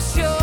for sure